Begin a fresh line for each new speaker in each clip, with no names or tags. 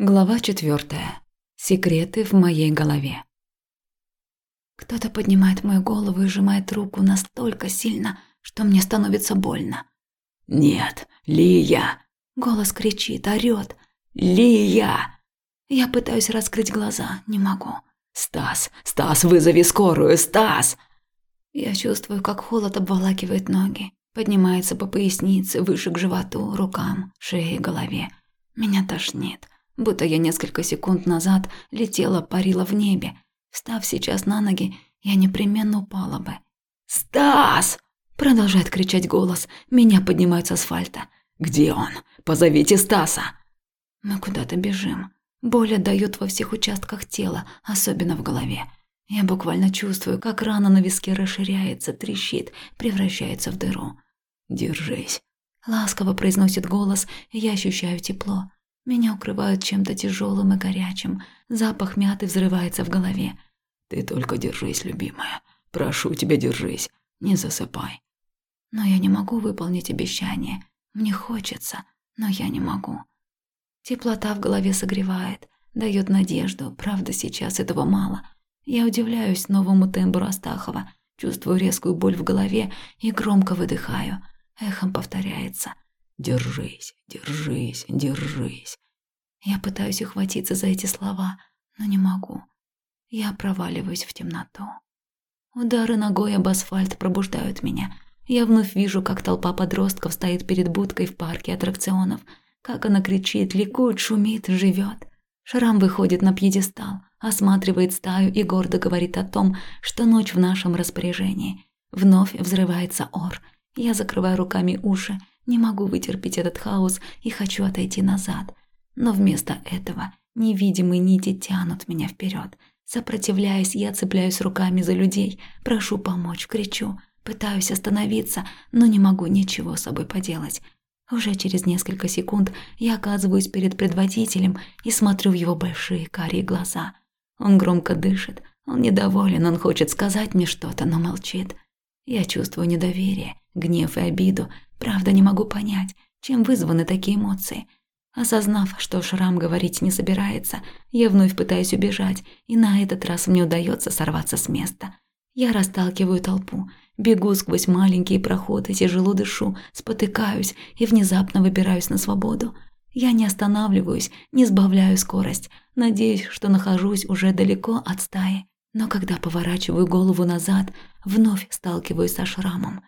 Глава четвертая. Секреты в моей голове. Кто-то поднимает мою голову и сжимает руку настолько сильно, что мне становится больно.
«Нет, Лия!»
Голос кричит, орёт.
«Лия!»
Я пытаюсь раскрыть глаза, не могу.
«Стас! Стас, вызови скорую! Стас!»
Я чувствую, как холод обволакивает ноги, поднимается по пояснице, выше к животу, рукам, шее и голове. Меня тошнит будто я несколько секунд назад летела, парила в небе. Встав сейчас на ноги, я непременно упала бы.
«Стас!»
– продолжает кричать голос. Меня поднимают с асфальта.
«Где он? Позовите Стаса!»
Мы куда-то бежим. Боль отдаёт во всех участках тела, особенно в голове. Я буквально чувствую, как рана на виске расширяется, трещит, превращается в дыру.
«Держись», –
ласково произносит голос, и я ощущаю тепло. Меня укрывают чем-то тяжелым и горячим. Запах мяты взрывается в голове.
Ты только держись, любимая. Прошу тебя, держись. Не засыпай.
Но я не могу выполнить обещание. Мне хочется, но я не могу. Теплота в голове согревает, дает надежду. Правда, сейчас этого мало. Я удивляюсь новому тембру Астахова, чувствую резкую боль в голове и громко выдыхаю. Эхом повторяется –
Держись, держись, держись.
Я пытаюсь ухватиться за эти слова, но не могу. Я проваливаюсь в темноту. Удары ногой об асфальт пробуждают меня. Я вновь вижу, как толпа подростков стоит перед будкой в парке аттракционов, как она кричит, ликует, шумит, живет. Шрам выходит на пьедестал, осматривает стаю и гордо говорит о том, что ночь в нашем распоряжении. Вновь взрывается ор. Я закрываю руками уши, не могу вытерпеть этот хаос и хочу отойти назад. Но вместо этого невидимые нити тянут меня вперед. Сопротивляясь, я цепляюсь руками за людей, прошу помочь, кричу, пытаюсь остановиться, но не могу ничего с собой поделать. Уже через несколько секунд я оказываюсь перед предводителем и смотрю в его большие карие глаза. Он громко дышит, он недоволен, он хочет сказать мне что-то, но молчит. Я чувствую недоверие, гнев и обиду, Правда, не могу понять, чем вызваны такие эмоции. Осознав, что Шрам говорить не собирается, я вновь пытаюсь убежать, и на этот раз мне удается сорваться с места. Я расталкиваю толпу, бегу сквозь маленькие проходы, тяжело дышу, спотыкаюсь и внезапно выбираюсь на свободу. Я не останавливаюсь, не сбавляю скорость, надеюсь, что нахожусь уже далеко от стаи. Но когда поворачиваю голову назад, вновь сталкиваюсь со шрамом.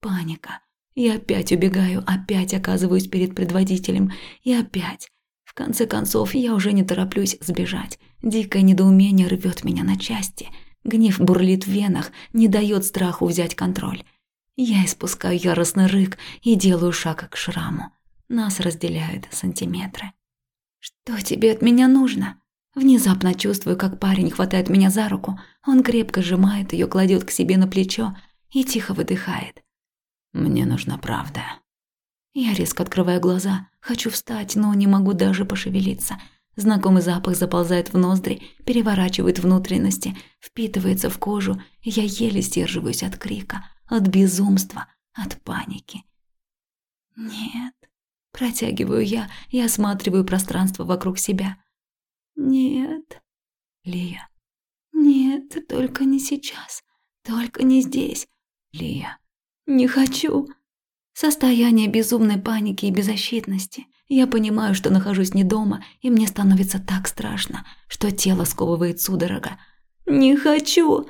Паника. И опять убегаю, опять оказываюсь перед предводителем. И опять. В конце концов, я уже не тороплюсь сбежать. Дикое недоумение рвет меня на части. Гнев бурлит в венах, не дает страху взять контроль. Я испускаю яростный рык и делаю шаг к шраму. Нас разделяют сантиметры. «Что тебе от меня нужно?» Внезапно чувствую, как парень хватает меня за руку. Он крепко сжимает ее, кладет к себе на плечо и тихо выдыхает.
Мне нужна правда.
Я резко открываю глаза, хочу встать, но не могу даже пошевелиться. Знакомый запах заползает в ноздри, переворачивает внутренности, впитывается в кожу, я еле сдерживаюсь от крика, от безумства, от паники. Нет, протягиваю я и осматриваю пространство вокруг себя. Нет, Лия. Нет, только не сейчас, только не здесь, Лия. Не хочу. Состояние безумной паники и беззащитности. Я понимаю, что нахожусь не дома, и мне становится так страшно, что тело сковывает судорога. Не хочу.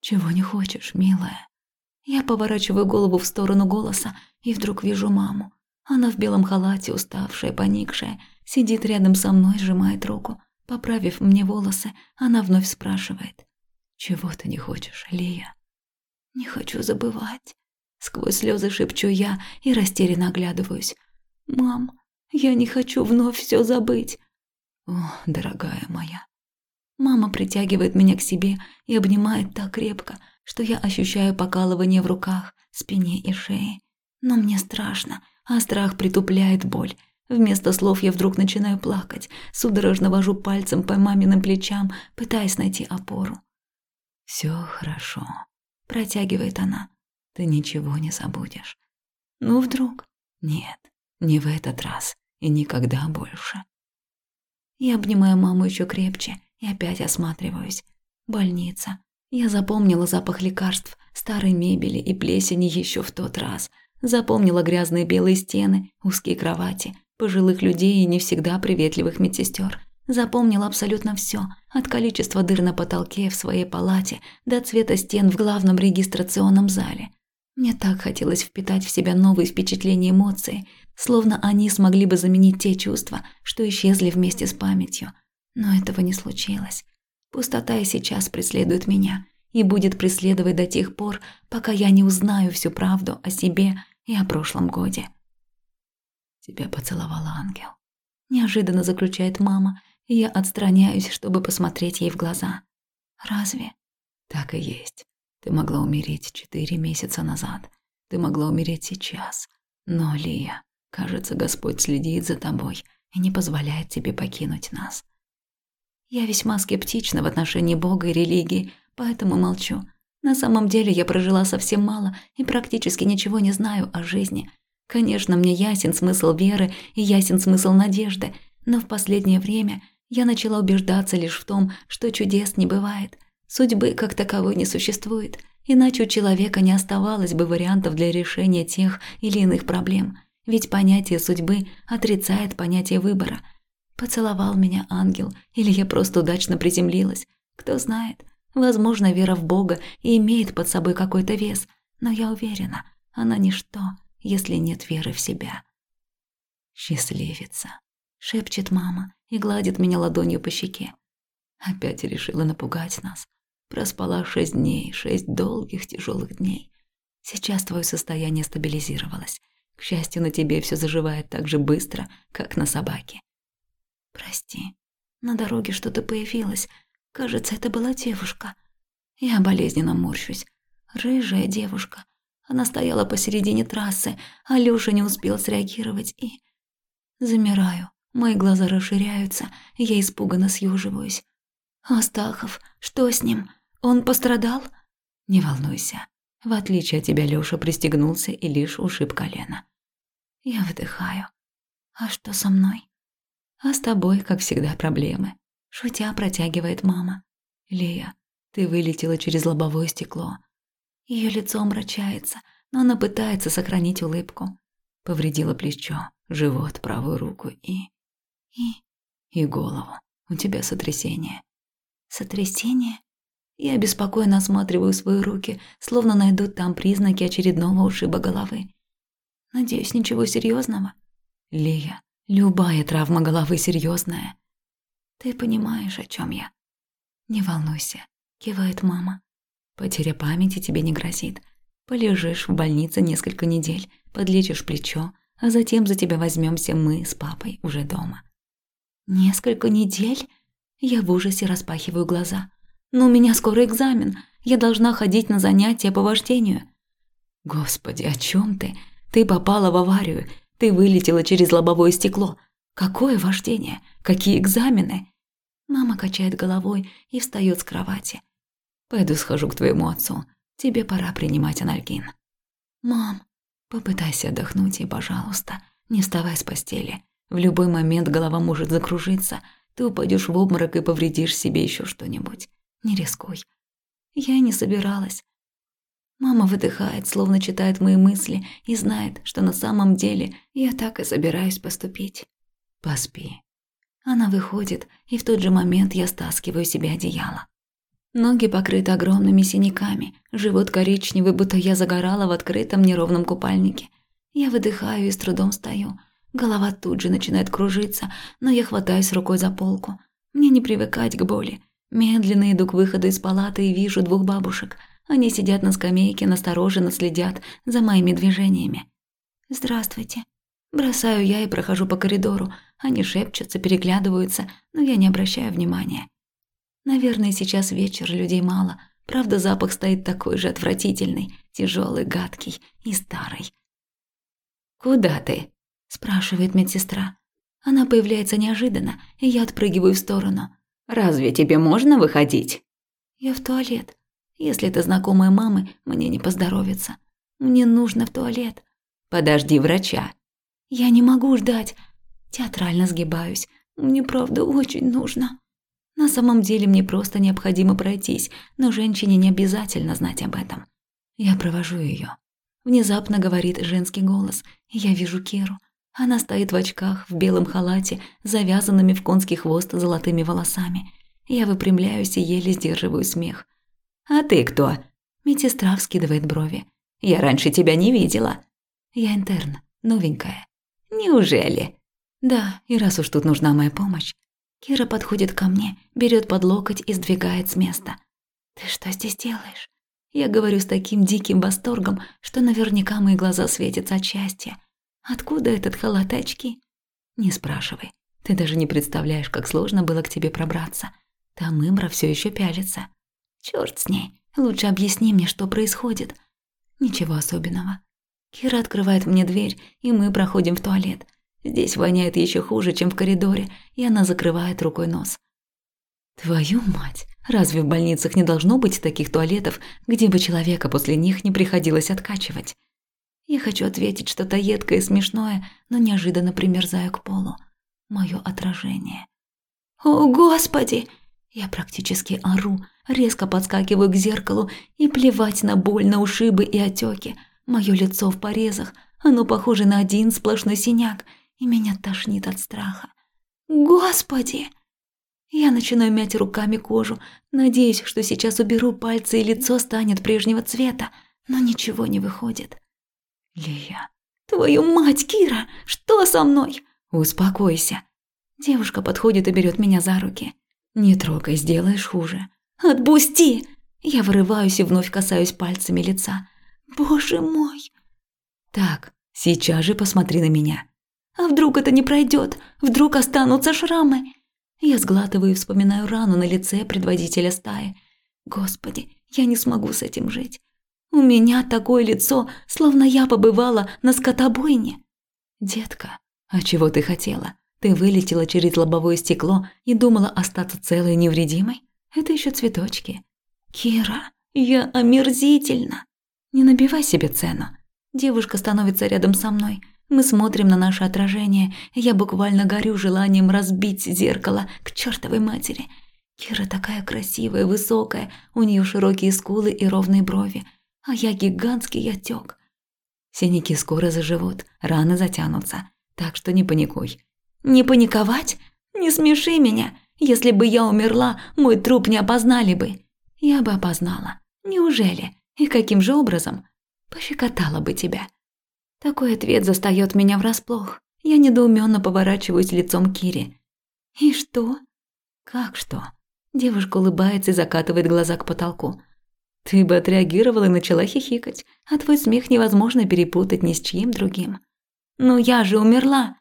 Чего не хочешь, милая? Я поворачиваю голову в сторону голоса и вдруг вижу маму. Она в белом халате, уставшая, поникшая, сидит рядом со мной, сжимает руку. Поправив мне волосы, она вновь спрашивает. «Чего ты не хочешь, Лия?» «Не хочу забывать. Сквозь слезы шепчу я и растерянно оглядываюсь. «Мам, я не хочу вновь все забыть». «О, дорогая моя». Мама притягивает меня к себе и обнимает так крепко, что я ощущаю покалывание в руках, спине и шее. Но мне страшно, а страх притупляет боль. Вместо слов я вдруг начинаю плакать, судорожно вожу пальцем по маминым плечам, пытаясь найти опору. «Все хорошо», – протягивает она. Ты ничего не забудешь. Ну, вдруг? Нет, не в этот раз и никогда больше. Я обнимаю маму еще крепче и опять осматриваюсь. Больница. Я запомнила запах лекарств, старой мебели и плесени еще в тот раз. Запомнила грязные белые стены, узкие кровати, пожилых людей и не всегда приветливых медсестер. Запомнила абсолютно все, от количества дыр на потолке в своей палате до цвета стен в главном регистрационном зале. Мне так хотелось впитать в себя новые впечатления и эмоции, словно они смогли бы заменить те чувства, что исчезли вместе с памятью. Но этого не случилось. Пустота и сейчас преследует меня и будет преследовать до тех пор, пока я не узнаю всю правду о себе и о прошлом годе.
Тебя поцеловал ангел.
Неожиданно заключает мама, и я отстраняюсь, чтобы посмотреть ей в глаза. Разве?
Так и есть. Ты могла умереть четыре месяца назад. Ты могла умереть сейчас. Но, Лия, кажется, Господь следит за тобой и не позволяет тебе покинуть нас.
Я весьма скептична в отношении Бога и религии, поэтому молчу. На самом деле я прожила совсем мало и практически ничего не знаю о жизни. Конечно, мне ясен смысл веры и ясен смысл надежды, но в последнее время я начала убеждаться лишь в том, что чудес не бывает. Судьбы как таковой не существует, иначе у человека не оставалось бы вариантов для решения тех или иных проблем. Ведь понятие судьбы отрицает понятие выбора – Поцеловал меня ангел, или я просто удачно приземлилась. Кто знает, возможно, вера в Бога и имеет под собой какой-то вес, но я уверена, она ничто, если нет веры в себя.
«Счастливица», —
шепчет мама и гладит меня ладонью по щеке.
Опять решила напугать нас. Проспала шесть дней, шесть долгих тяжелых дней. Сейчас твое состояние стабилизировалось. К счастью, на тебе все заживает так же быстро, как на собаке.
Прости, на дороге что-то появилось. Кажется, это была девушка. Я болезненно морщусь. Рыжая девушка. Она стояла посередине трассы, а Лёша не успел среагировать и... Замираю. Мои глаза расширяются, я испуганно съеживаюсь. «Астахов, что с ним? Он пострадал?»
«Не волнуйся. В отличие от тебя, Лёша пристегнулся и лишь ушиб колено».
Я выдыхаю. «А что со мной?» А с тобой, как всегда, проблемы. Шутя протягивает мама. Лея, ты вылетела через лобовое стекло. Ее лицо омрачается, но она пытается сохранить улыбку.
Повредила плечо, живот, правую руку и...
И...
И голову. У тебя сотрясение.
Сотрясение? Я беспокойно осматриваю свои руки, словно найдут там признаки очередного ушиба головы. Надеюсь, ничего серьезного.
Лея, Любая травма головы серьезная.
Ты понимаешь, о чем я?
Не волнуйся,
кивает мама.
Потеря памяти тебе не грозит. Полежишь в больнице несколько недель, подлечишь плечо, а затем за тебя возьмемся мы с папой уже дома.
Несколько недель? Я в ужасе распахиваю глаза. Но у меня скоро экзамен. Я должна ходить на занятия по вождению.
Господи, о чем ты? Ты попала в аварию. Ты вылетела через лобовое стекло. Какое вождение? Какие экзамены?
Мама качает головой и встает с кровати.
Пойду схожу к твоему отцу. Тебе пора принимать анальгин.
Мам,
попытайся отдохнуть и, пожалуйста, не вставай с постели. В любой момент голова может закружиться. Ты упадешь в обморок и повредишь себе еще что-нибудь. Не рискуй.
Я не собиралась. Мама выдыхает, словно читает мои мысли и знает, что на самом деле я так и собираюсь поступить.
Поспи.
Она выходит, и в тот же момент я стаскиваю себе одеяло. Ноги покрыты огромными синяками, живот коричневый, будто я загорала в открытом неровном купальнике. Я выдыхаю и с трудом стою. Голова тут же начинает кружиться, но я хватаюсь рукой за полку. Мне не привыкать к боли. Медленно иду к выходу из палаты и вижу двух бабушек – они сидят на скамейке, настороженно следят за моими движениями. «Здравствуйте». Бросаю я и прохожу по коридору. Они шепчутся, переглядываются, но я не обращаю внимания. Наверное, сейчас вечер, людей мало. Правда, запах стоит такой же отвратительный, тяжелый, гадкий и старый.
«Куда ты?»
– спрашивает медсестра. Она появляется неожиданно, и я отпрыгиваю в сторону.
«Разве тебе можно выходить?»
«Я в туалет», если это знакомая мамы, мне не поздоровится. Мне нужно в туалет.
Подожди врача.
Я не могу ждать. Театрально сгибаюсь. Мне правда очень нужно. На самом деле мне просто необходимо пройтись, но женщине не обязательно знать об этом. Я провожу ее. Внезапно говорит женский голос, я вижу Керу. Она стоит в очках, в белом халате, завязанными в конский хвост золотыми волосами. Я выпрямляюсь и еле сдерживаю смех. «А ты кто?» Медсестра вскидывает брови. «Я раньше тебя не видела». «Я интерн, новенькая». «Неужели?» «Да, и раз уж тут нужна моя помощь». Кира подходит ко мне, берет под локоть и сдвигает с места. «Ты что здесь делаешь?» Я говорю с таким диким восторгом, что наверняка мои глаза светятся от счастья. Откуда этот халат очки? Не спрашивай. Ты даже не представляешь, как сложно было к тебе пробраться. Там Имра все еще пялится. Черт с ней. Лучше объясни мне, что происходит. Ничего особенного. Кира открывает мне дверь, и мы проходим в туалет. Здесь воняет еще хуже, чем в коридоре, и она закрывает рукой нос. Твою мать, разве в больницах не должно быть таких туалетов, где бы человека после них не приходилось откачивать? Я хочу ответить что-то едкое и смешное, но неожиданно примерзаю к полу. Моё отражение. «О, Господи!» Я практически ору, резко подскакиваю к зеркалу и плевать на боль, на ушибы и отеки. Мое лицо в порезах, оно похоже на один сплошной синяк, и меня тошнит от страха. «Господи!» Я начинаю мять руками кожу, надеюсь, что сейчас уберу пальцы и лицо станет прежнего цвета, но ничего не выходит. Лия, твою мать, Кира, что со мной? Успокойся. Девушка подходит и берет меня за руки. Не трогай, сделаешь хуже. Отпусти! Я вырываюсь и вновь касаюсь пальцами лица. Боже мой! Так, сейчас же посмотри на меня. А вдруг это не пройдет? Вдруг останутся шрамы? Я сглатываю и вспоминаю рану на лице предводителя стаи. Господи, я не смогу с этим жить. У меня такое лицо, словно я побывала на скотобойне. Детка, а чего ты хотела? Ты вылетела через лобовое стекло и думала остаться целой и невредимой? Это еще цветочки. Кира, я омерзительно. Не набивай себе цену. Девушка становится рядом со мной. Мы смотрим на наше отражение. Я буквально горю желанием разбить зеркало к чертовой матери. Кира такая красивая, высокая, у нее широкие скулы и ровные брови, а я гигантский отек. Синяки скоро заживут, раны затянутся, так что не паникуй. Не паниковать? Не смеши меня. Если бы я умерла, мой труп не опознали бы. Я бы опознала. Неужели? И каким же образом? Пощекотала бы тебя. Такой ответ застаёт меня врасплох. Я недоуменно поворачиваюсь лицом к Кире. «И что?» «Как что?» Девушка улыбается и закатывает глаза к потолку. «Ты бы отреагировала и начала хихикать, а твой смех невозможно перепутать ни с чьим другим». «Но я же умерла!»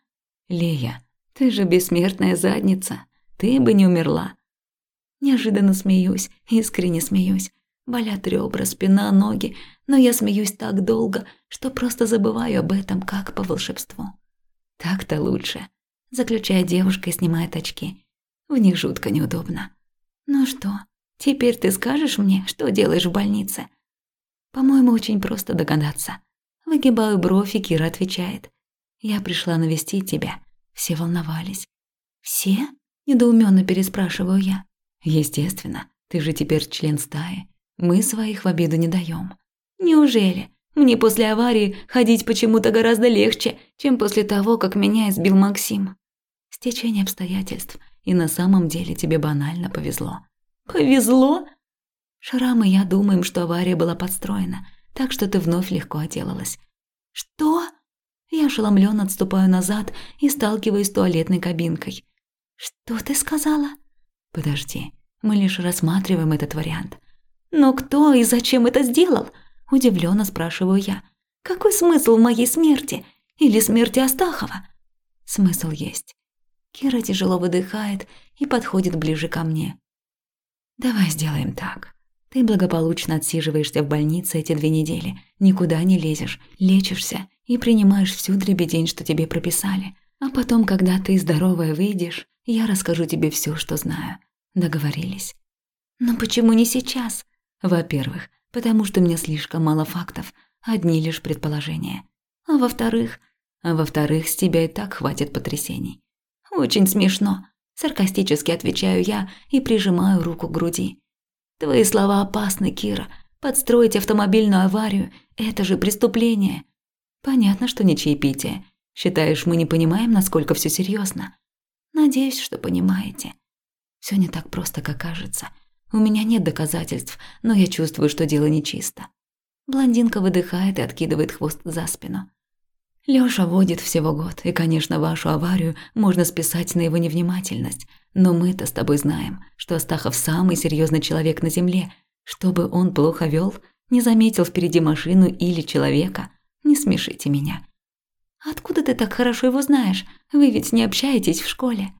«Лея, ты же бессмертная задница, ты бы не умерла». Неожиданно смеюсь, искренне смеюсь. Болят ребра, спина, ноги, но я смеюсь так долго, что просто забываю об этом, как по волшебству. Так-то лучше, заключая девушка и снимает очки. В них жутко неудобно. Ну что, теперь ты скажешь мне, что делаешь в больнице? По-моему, очень просто догадаться. Выгибаю бровь, и Кира отвечает. Я пришла навестить тебя. Все волновались. Все? Недоуменно переспрашиваю я. Естественно, ты же теперь член стаи. Мы своих в обиду не даем. Неужели? Мне после аварии ходить почему-то гораздо легче, чем после того, как меня избил Максим. Стечение обстоятельств, и на самом деле тебе банально повезло. Повезло? Шрам и я думаем, что авария была подстроена, так что ты вновь легко отделалась. Что? Я ошеломленно отступаю назад и сталкиваюсь с туалетной кабинкой. Что ты сказала? Подожди, мы лишь рассматриваем этот вариант. Но кто и зачем это сделал? Удивленно спрашиваю я. Какой смысл в моей смерти? Или смерти Астахова? Смысл есть. Кира тяжело выдыхает и подходит ближе ко мне. Давай сделаем так. Ты благополучно отсиживаешься в больнице эти две недели, никуда не лезешь, лечишься и принимаешь всю дребедень, что тебе прописали. А потом, когда ты здоровая выйдешь, я расскажу тебе все, что знаю. Договорились? Но почему не сейчас? Во-первых, потому что у меня слишком мало фактов, одни лишь предположения. А во-вторых, а во-вторых, с тебя и так хватит потрясений. Очень смешно. Саркастически отвечаю я и прижимаю руку к груди. Твои слова опасны, Кира. Подстроить автомобильную аварию – это же преступление. Понятно, что не чаепитие. Считаешь, мы не понимаем, насколько все серьезно? Надеюсь, что понимаете. Все не так просто, как кажется. У меня нет доказательств, но я чувствую, что дело нечисто. Блондинка выдыхает и откидывает хвост за спину. Лёша водит всего год, и, конечно, вашу аварию можно списать на его невнимательность. Но мы-то с тобой знаем, что Астахов самый серьезный человек на земле. Чтобы он плохо вел, не заметил впереди машину или человека. Не смешите меня. Откуда ты так хорошо его знаешь? Вы ведь не общаетесь в школе.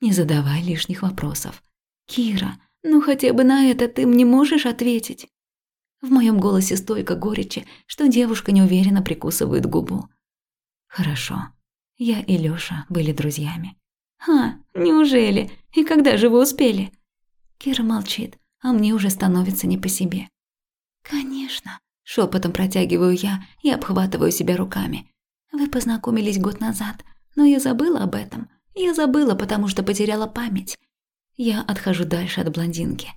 Не задавай лишних вопросов. Кира, ну хотя бы на это ты мне можешь ответить? В моем голосе столько горечи, что девушка неуверенно прикусывает губу. Хорошо. Я и Лёша были друзьями. «А, неужели? И когда же вы успели?» Кира молчит, а мне уже становится не по себе. «Конечно», – шепотом протягиваю я и обхватываю себя руками. «Вы познакомились год назад, но я забыла об этом. Я забыла, потому что потеряла память. Я отхожу дальше от блондинки.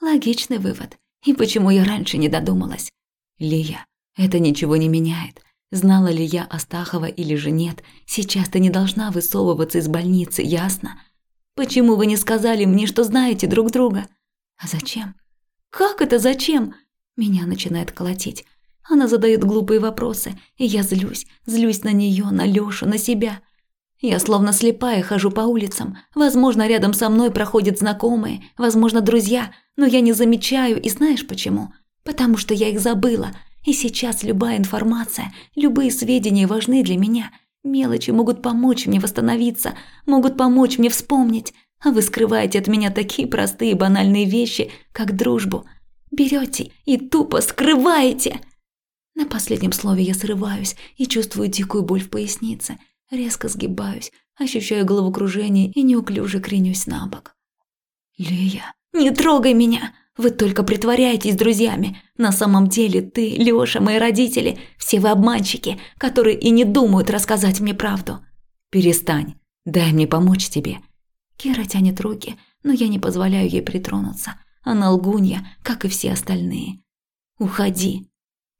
Логичный вывод. И почему я раньше не додумалась? Лия, это ничего не меняет. Знала ли я Астахова или же нет, сейчас ты не должна высовываться из больницы, ясно? Почему вы не сказали мне, что знаете друг друга? А зачем? Как это зачем? Меня начинает колотить. Она задает глупые вопросы, и я злюсь, злюсь на нее, на Лёшу, на себя. Я словно слепая хожу по улицам. Возможно, рядом со мной проходят знакомые, возможно, друзья, но я не замечаю, и знаешь почему? Потому что я их забыла, и сейчас любая информация, любые сведения важны для меня. Мелочи могут помочь мне восстановиться, могут помочь мне вспомнить. А вы скрываете от меня такие простые банальные вещи, как дружбу. Берете и тупо скрываете. На последнем слове я срываюсь и чувствую дикую боль в пояснице. Резко сгибаюсь, ощущаю головокружение и неуклюже кренюсь на бок. «Лия, не трогай меня!» Вы только притворяетесь друзьями. На самом деле ты, Лёша, мои родители, все вы обманщики, которые и не думают рассказать мне правду. Перестань. Дай мне помочь тебе. Кира тянет руки, но я не позволяю ей притронуться. Она лгунья, как и все остальные. Уходи.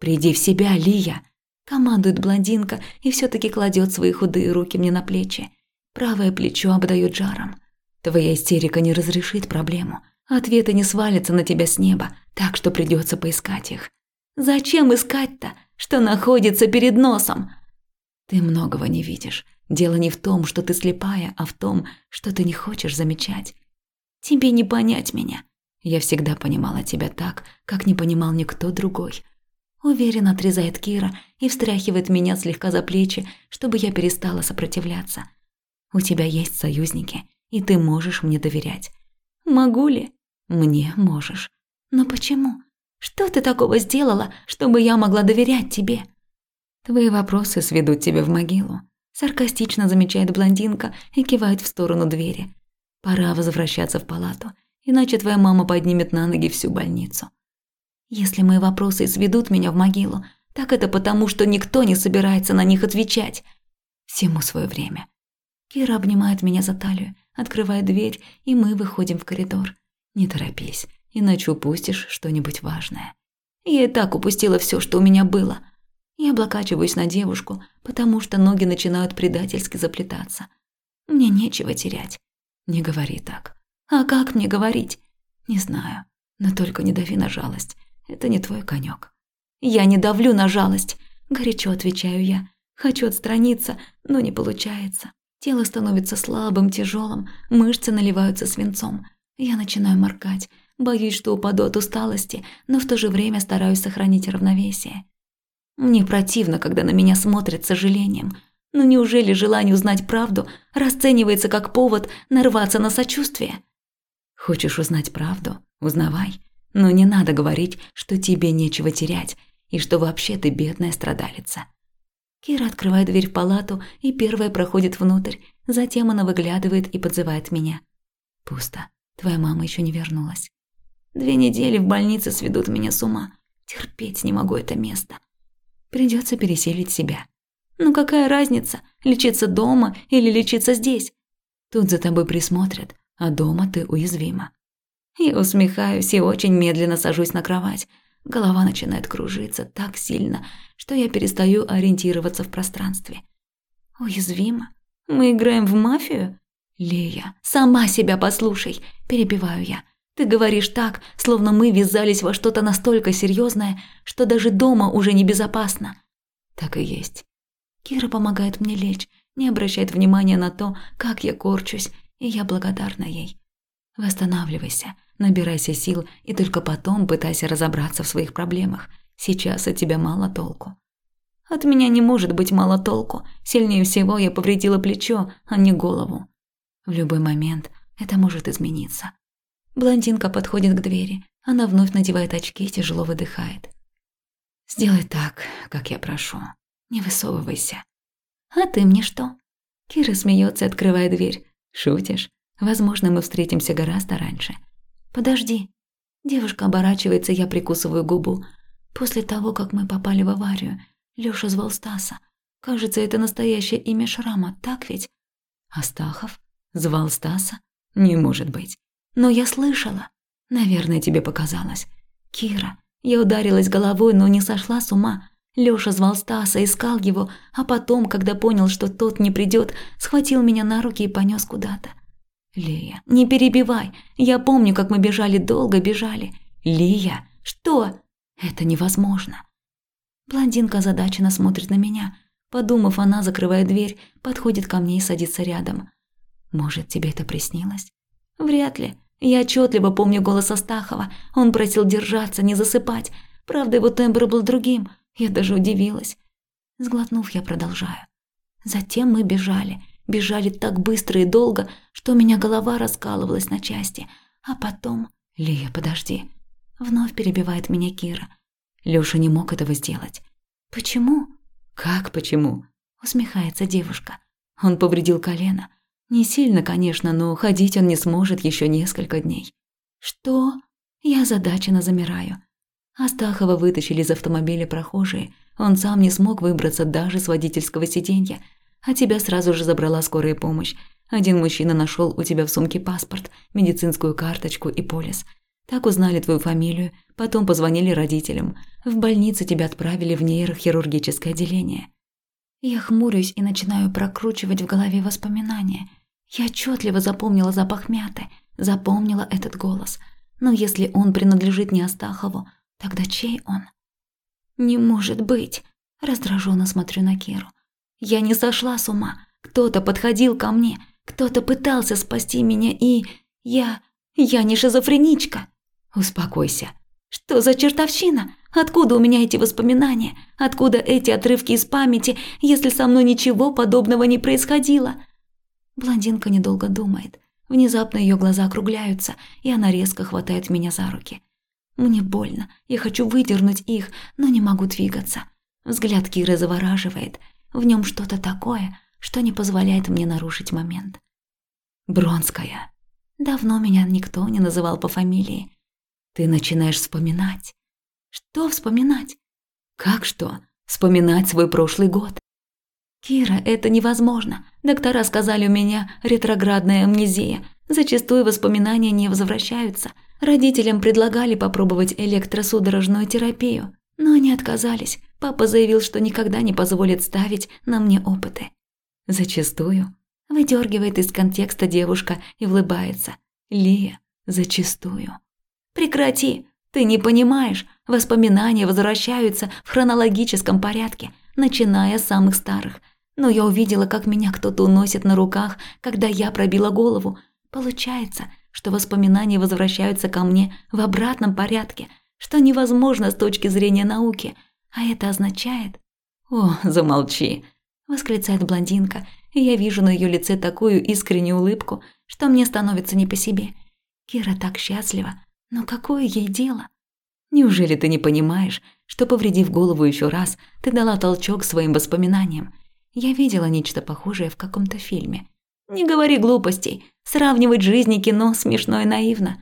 Приди в себя, Лия. Командует блондинка и все таки кладет свои худые руки мне на плечи. Правое плечо обдает жаром. Твоя истерика не разрешит проблему. Ответы не свалятся на тебя с неба, так что придется поискать их. Зачем искать-то, что находится перед носом? Ты многого не видишь. Дело не в том, что ты слепая, а в том, что ты не хочешь замечать. Тебе не понять меня. Я всегда понимала тебя так, как не понимал никто другой. Уверенно отрезает Кира и встряхивает меня слегка за плечи, чтобы я перестала сопротивляться. У тебя есть союзники, и ты можешь мне доверять. Могу ли? Мне можешь. Но почему? Что ты такого сделала, чтобы я могла доверять тебе? Твои вопросы сведут тебя в могилу. Саркастично замечает блондинка и кивает в сторону двери. Пора возвращаться в палату, иначе твоя мама поднимет на ноги всю больницу. Если мои вопросы сведут меня в могилу, так это потому, что никто не собирается на них отвечать. Всему свое время. Кира обнимает меня за талию, открывает дверь, и мы выходим в коридор. Не торопись, иначе упустишь что-нибудь важное. Я и так упустила все, что у меня было. Я облокачиваюсь на девушку, потому что ноги начинают предательски заплетаться. Мне нечего терять. Не говори так. А как мне говорить? Не знаю. Но только не дави на жалость. Это не твой конек. Я не давлю на жалость. Горячо отвечаю я. Хочу отстраниться, но не получается. Тело становится слабым, тяжелым, мышцы наливаются свинцом. Я начинаю моргать, боюсь, что упаду от усталости, но в то же время стараюсь сохранить равновесие. Мне противно, когда на меня смотрят с сожалением. Но неужели желание узнать правду расценивается как повод нарваться на сочувствие? Хочешь узнать правду? Узнавай. Но не надо говорить, что тебе нечего терять и что вообще ты бедная страдалица. Кира открывает дверь в палату и первая проходит внутрь, затем она выглядывает и подзывает меня. Пусто. Твоя мама еще не вернулась. Две недели в больнице сведут меня с ума. Терпеть не могу это место. Придется переселить себя. Ну какая разница, лечиться дома или лечиться здесь?
Тут за тобой присмотрят, а дома ты уязвима. Я усмехаюсь и очень медленно сажусь на кровать. Голова начинает кружиться так сильно, что я перестаю ориентироваться в пространстве. Уязвима? Мы играем в мафию? Лея, сама себя послушай, перебиваю я. Ты говоришь так, словно мы ввязались во что-то настолько серьезное, что даже дома уже небезопасно. Так и есть. Кира помогает мне лечь, не обращает внимания на то, как я корчусь, и я благодарна ей. Восстанавливайся, набирайся сил и только потом пытайся разобраться в своих проблемах. Сейчас от тебя мало толку. От меня не может быть мало толку. Сильнее всего я повредила плечо, а не голову. В любой момент это может измениться. Блондинка подходит к двери. Она вновь надевает очки и тяжело выдыхает. «Сделай так, как я прошу. Не высовывайся». «А ты мне что?» Кира смеется, открывая дверь. «Шутишь? Возможно, мы встретимся гораздо раньше. Подожди. Девушка оборачивается, я прикусываю губу. После того, как мы попали в аварию, Лёша звал Стаса. Кажется, это настоящее имя Шрама, так ведь? Астахов? Звал Стаса? Не может быть. Но я слышала. Наверное, тебе показалось. Кира, я ударилась головой, но не сошла с ума. Лёша звал Стаса, искал его, а потом, когда понял, что тот не придёт, схватил меня на руки и понёс куда-то. Лия, не перебивай. Я помню, как мы бежали, долго бежали. Лия, что? Это невозможно. Блондинка озадаченно смотрит на меня. Подумав, она, закрывая дверь, подходит ко мне и садится рядом. Может, тебе это приснилось? Вряд ли. Я отчетливо помню голос Астахова. Он просил держаться, не засыпать. Правда, его тембр был другим. Я даже удивилась. Сглотнув, я продолжаю. Затем мы бежали – Бежали так быстро и долго, что у меня голова раскалывалась на части. А потом... «Лия, подожди!» Вновь перебивает меня Кира. Лёша не мог этого сделать. «Почему?» «Как почему?» Усмехается девушка. Он повредил колено. Не сильно, конечно, но ходить он не сможет еще несколько дней. «Что?» Я озадаченно замираю. Астахова вытащили из автомобиля прохожие. Он сам не смог выбраться даже с водительского сиденья а тебя сразу же забрала скорая помощь. Один мужчина нашел у тебя в сумке паспорт, медицинскую карточку и полис. Так узнали твою фамилию, потом позвонили родителям. В больницу тебя отправили в нейрохирургическое отделение. Я хмурюсь и начинаю прокручивать в голове воспоминания. Я отчетливо запомнила запах мяты, запомнила этот голос. Но если он принадлежит не Астахову, тогда чей он? Не может быть. Раздраженно смотрю на Киру. Я не сошла с ума. Кто-то подходил ко мне, кто-то пытался спасти меня, и я... я не шизофреничка. Успокойся. Что за чертовщина? Откуда у меня эти воспоминания? Откуда эти отрывки из памяти, если со мной ничего подобного не происходило? Блондинка недолго думает. Внезапно ее глаза округляются, и она резко хватает меня за руки. Мне больно, я хочу выдернуть их, но не могу двигаться. Взгляд Киры завораживает, в нем что-то такое, что не позволяет мне нарушить момент. Бронская. Давно меня никто не называл по фамилии. Ты начинаешь вспоминать. Что вспоминать? Как что? Вспоминать свой прошлый год. Кира, это невозможно. Доктора сказали, у меня ретроградная амнезия. Зачастую воспоминания не возвращаются. Родителям предлагали попробовать электросудорожную терапию, но они отказались. Папа заявил, что никогда не позволит ставить на мне опыты. Зачастую. Выдергивает из контекста девушка и улыбается. Лия, зачастую. Прекрати, ты не понимаешь, воспоминания возвращаются в хронологическом порядке, начиная с самых старых. Но я увидела, как меня кто-то уносит на руках, когда я пробила голову. Получается, что воспоминания возвращаются ко мне в обратном порядке, что невозможно с точки зрения науки – а это означает... «О, замолчи!» – восклицает блондинка, и я вижу на ее лице такую искреннюю улыбку, что мне становится не по себе. Кира так счастлива, но какое ей дело? Неужели ты не понимаешь, что, повредив голову еще раз, ты дала толчок своим воспоминаниям? Я видела нечто похожее в каком-то фильме. Не говори глупостей, сравнивать жизнь и кино смешно и наивно.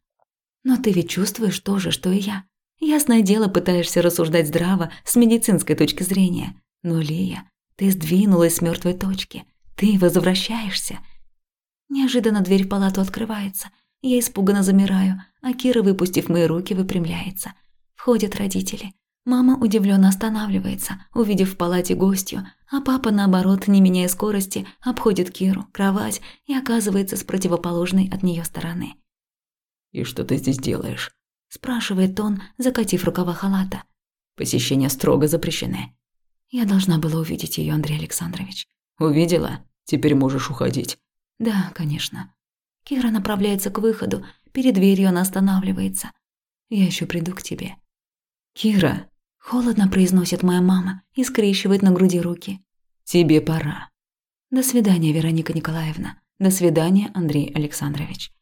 Но ты ведь чувствуешь то же, что и я. Ясное дело, пытаешься рассуждать здраво с медицинской точки зрения. Но, Лия, ты сдвинулась с мертвой точки. Ты возвращаешься.
Неожиданно дверь в палату открывается. Я испуганно замираю, а Кира, выпустив мои руки, выпрямляется. Входят родители. Мама удивленно останавливается, увидев в палате гостью, а папа, наоборот, не меняя скорости, обходит Киру, кровать и оказывается с противоположной от нее стороны.
«И что ты здесь делаешь?»
– спрашивает он, закатив рукава халата.
«Посещения строго запрещены».
Я должна была увидеть ее, Андрей Александрович.
«Увидела? Теперь можешь уходить».
«Да, конечно». Кира направляется к выходу, перед дверью она останавливается. «Я еще приду к тебе».
«Кира!»
– холодно произносит моя мама и скрещивает на груди руки.
«Тебе пора».
«До свидания, Вероника Николаевна. До свидания, Андрей Александрович».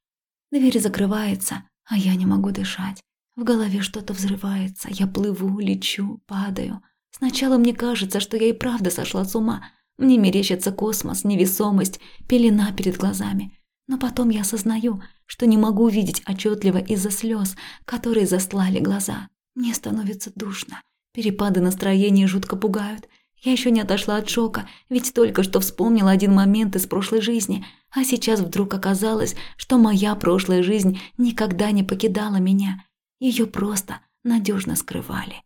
Дверь закрывается, а я не могу дышать. В голове что-то взрывается, я плыву, лечу, падаю. Сначала мне кажется, что я и правда сошла с ума. Мне мерещится космос, невесомость, пелена перед глазами. Но потом я осознаю, что не могу видеть отчетливо из-за слез, которые застлали глаза. Мне становится душно. Перепады настроения жутко пугают. Я еще не отошла от шока, ведь только что вспомнила один момент из прошлой жизни, а сейчас вдруг оказалось, что моя прошлая жизнь никогда не покидала меня. Ее просто надежно скрывали.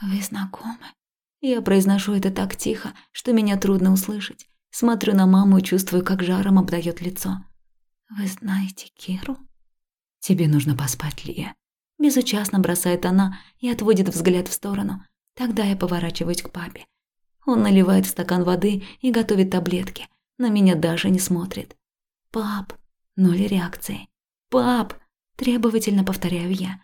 «Вы знакомы?» Я произношу это так тихо, что меня трудно услышать. Смотрю на маму и чувствую, как жаром обдает лицо. «Вы знаете Киру?»
«Тебе нужно поспать, Лия».
Безучастно бросает она и отводит взгляд в сторону. Тогда я поворачиваюсь к папе. Он наливает в стакан воды и готовит таблетки. На меня даже не смотрит. «Пап!» Ноль реакции. «Пап!» Требовательно повторяю я.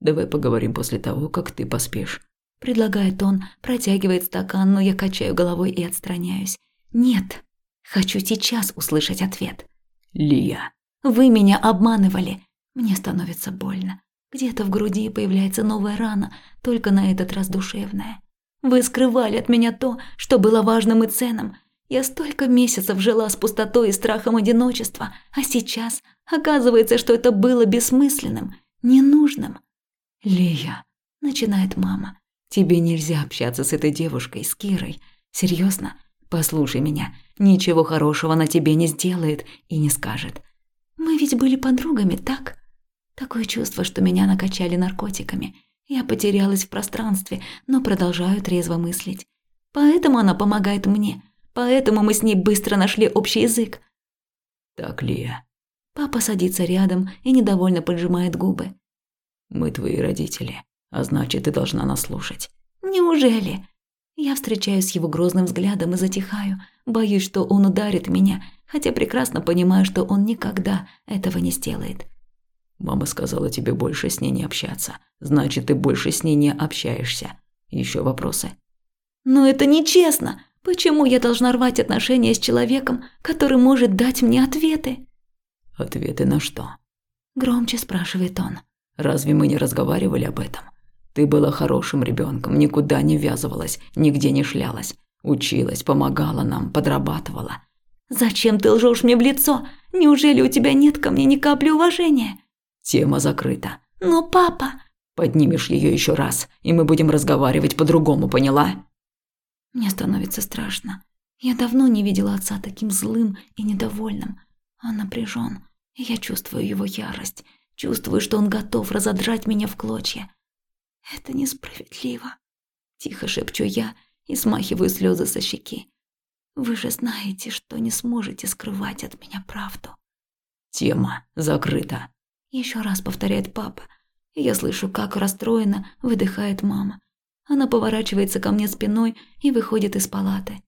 «Давай поговорим после того, как ты поспишь».
Предлагает он, протягивает стакан, но я качаю головой и отстраняюсь. «Нет!» Хочу сейчас услышать ответ.
«Лия!»
«Вы меня обманывали!» Мне становится больно. Где-то в груди появляется новая рана, только на этот раз душевная. Вы скрывали от меня то, что было важным и ценным. Я столько месяцев жила с пустотой и страхом одиночества, а сейчас оказывается, что это было бессмысленным, ненужным.
«Лия», –
начинает мама, –
«тебе нельзя общаться с этой девушкой, с Кирой. Серьезно? Послушай меня, ничего хорошего она тебе не сделает и не скажет».
«Мы ведь были подругами, так?» Такое чувство, что меня накачали наркотиками – я потерялась в пространстве, но продолжаю трезво мыслить. Поэтому она помогает мне. Поэтому мы с ней быстро нашли общий язык.
Так, Лия.
Папа садится рядом и недовольно поджимает губы.
Мы твои родители, а значит, ты должна нас слушать.
Неужели? Я встречаюсь с его грозным взглядом и затихаю, боюсь, что он ударит меня, хотя прекрасно понимаю, что он никогда этого не сделает.
Мама сказала тебе больше с ней не общаться. Значит, ты больше с ней не общаешься. Еще вопросы?
Но это нечестно. Почему я должна рвать отношения с человеком, который может дать мне ответы?
Ответы на что?
Громче спрашивает он.
Разве мы не разговаривали об этом? Ты была хорошим ребенком, никуда не ввязывалась, нигде не шлялась. Училась, помогала нам, подрабатывала.
Зачем ты лжешь мне в лицо? Неужели у тебя нет ко мне ни капли уважения?
Тема закрыта.
Но папа...
Поднимешь ее еще раз, и мы будем разговаривать по-другому, поняла?
Мне становится страшно. Я давно не видела отца таким злым и недовольным. Он напряжен, и я чувствую его ярость. Чувствую, что он готов разодрать меня в клочья. Это несправедливо. Тихо шепчу я и смахиваю слезы со щеки. Вы же знаете, что не сможете скрывать от меня правду.
Тема закрыта.
Еще раз повторяет папа. Я слышу, как расстроена выдыхает мама. Она поворачивается ко мне спиной и выходит из палаты.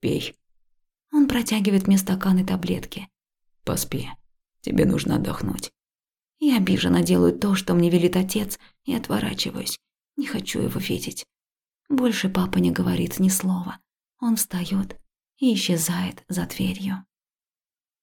«Пей».
Он протягивает мне стакан и таблетки.
«Поспи. Тебе нужно отдохнуть».
Я обиженно делаю то, что мне велит отец, и отворачиваюсь. Не хочу его видеть. Больше папа не говорит ни слова. Он встает и исчезает за дверью.